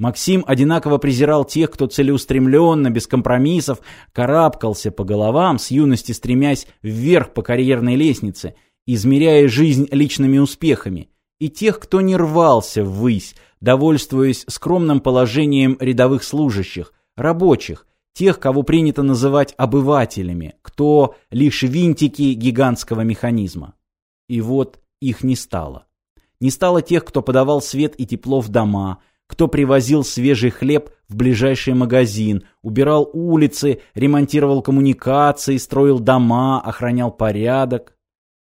Максим одинаково презирал тех, кто целеустремленно, без компромиссов, карабкался по головам, с юности стремясь вверх по карьерной лестнице, измеряя жизнь личными успехами, и тех, кто не рвался ввысь, довольствуясь скромным положением рядовых служащих, рабочих, тех, кого принято называть обывателями, кто лишь винтики гигантского механизма. И вот их не стало. Не стало тех, кто подавал свет и тепло в дома, кто привозил свежий хлеб в ближайший магазин, убирал улицы, ремонтировал коммуникации, строил дома, охранял порядок.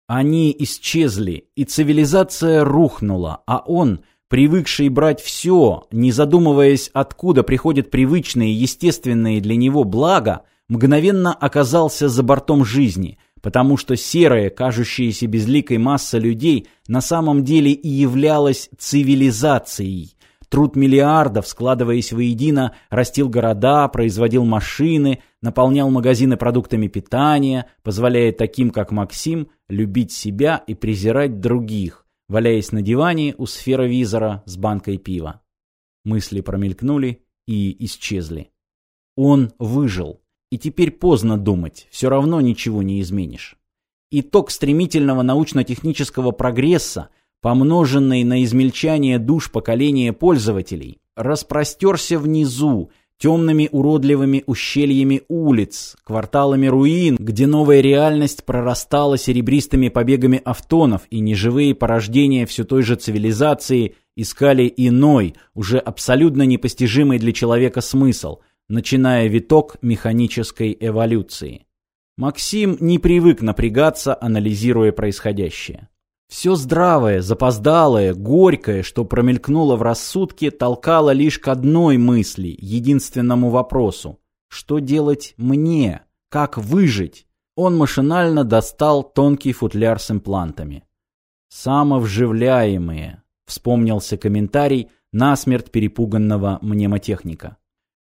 Они исчезли, и цивилизация рухнула, а он, привыкший брать все, не задумываясь, откуда приходят привычные, естественные для него блага, мгновенно оказался за бортом жизни, потому что серая, кажущаяся безликой масса людей на самом деле и являлась цивилизацией, Труд миллиардов, складываясь воедино, растил города, производил машины, наполнял магазины продуктами питания, позволяя таким, как Максим, любить себя и презирать других, валяясь на диване у сферовизора с банкой пива. Мысли промелькнули и исчезли. Он выжил, и теперь поздно думать, все равно ничего не изменишь. Итог стремительного научно-технического прогресса – помноженный на измельчание душ поколения пользователей, распростерся внизу, темными уродливыми ущельями улиц, кварталами руин, где новая реальность прорастала серебристыми побегами автонов, и неживые порождения все той же цивилизации искали иной, уже абсолютно непостижимый для человека смысл, начиная виток механической эволюции. Максим не привык напрягаться, анализируя происходящее. Все здравое, запоздалое, горькое, что промелькнуло в рассудке, толкало лишь к одной мысли, единственному вопросу. Что делать мне? Как выжить? Он машинально достал тонкий футляр с имплантами. «Самовживляемые», — вспомнился комментарий насмерть перепуганного мнемотехника.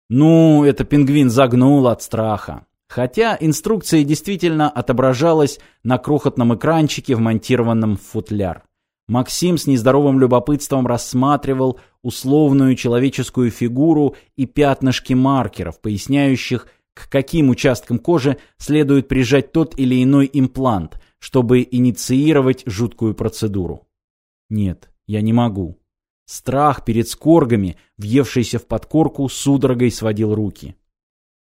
«Ну, это пингвин загнул от страха. Хотя инструкция действительно отображалась на крохотном экранчике, вмонтированном в футляр. Максим с нездоровым любопытством рассматривал условную человеческую фигуру и пятнышки маркеров, поясняющих, к каким участкам кожи следует прижать тот или иной имплант, чтобы инициировать жуткую процедуру. Нет, я не могу. Страх перед скоргами, въевшийся в подкорку, судорогой сводил руки.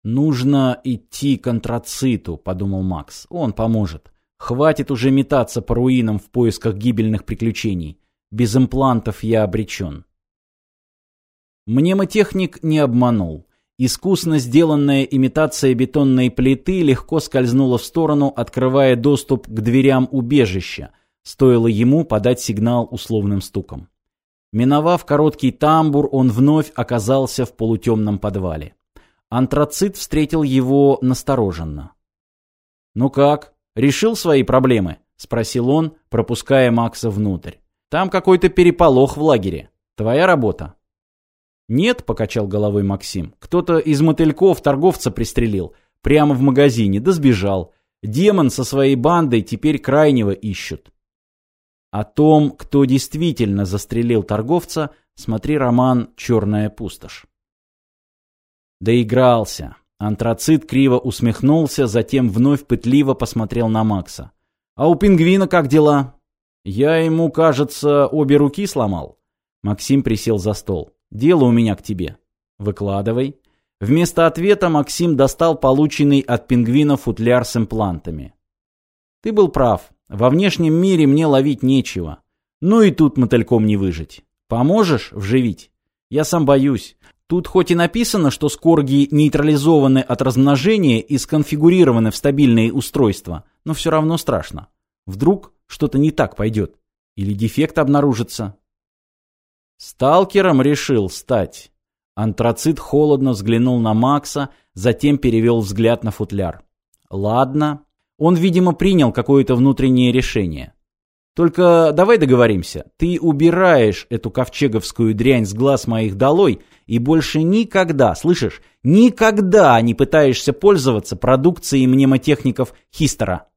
«Нужно идти к антрациту», — подумал Макс. «Он поможет. Хватит уже метаться по руинам в поисках гибельных приключений. Без имплантов я обречен». Мнемотехник не обманул. Искусно сделанная имитация бетонной плиты легко скользнула в сторону, открывая доступ к дверям убежища. Стоило ему подать сигнал условным стуком. Миновав короткий тамбур, он вновь оказался в полутемном подвале. Антрацит встретил его настороженно. «Ну как, решил свои проблемы?» — спросил он, пропуская Макса внутрь. «Там какой-то переполох в лагере. Твоя работа?» «Нет», — покачал головой Максим. «Кто-то из мотыльков торговца пристрелил. Прямо в магазине, да сбежал. Демон со своей бандой теперь крайнего ищут». О том, кто действительно застрелил торговца, смотри роман «Черная пустошь». Доигрался. Антрацит криво усмехнулся, затем вновь пытливо посмотрел на Макса. «А у пингвина как дела?» «Я ему, кажется, обе руки сломал». Максим присел за стол. «Дело у меня к тебе». «Выкладывай». Вместо ответа Максим достал полученный от пингвина футляр с имплантами. «Ты был прав. Во внешнем мире мне ловить нечего. Ну и тут мотыльком не выжить. Поможешь вживить? Я сам боюсь. Тут хоть и написано, что скорги нейтрализованы от размножения и сконфигурированы в стабильные устройства, но все равно страшно. Вдруг что-то не так пойдет. Или дефект обнаружится. Сталкером решил стать. Антрацит холодно взглянул на Макса, затем перевел взгляд на футляр. Ладно. Он, видимо, принял какое-то внутреннее решение. Только давай договоримся. Ты убираешь эту ковчеговскую дрянь с глаз моих долой и больше никогда, слышишь, никогда не пытаешься пользоваться продукцией мнемотехников Хистера.